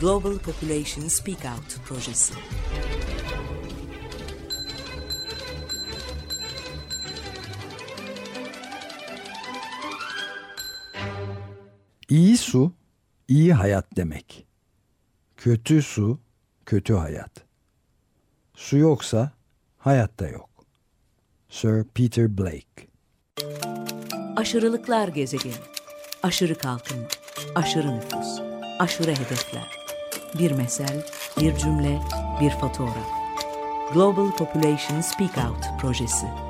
Global Population Speak Out projesi. İyi su, iyi hayat demek. Kötü su, kötü hayat. Su yoksa hayat da yok. Sir Peter Blake Aşırılıklar gezegeni. Aşırı kalkınma, aşırı nüfus, aşırı hedefler. Bir mesel, bir cümle, bir fotoğraf. Global Population Speak Out projesi.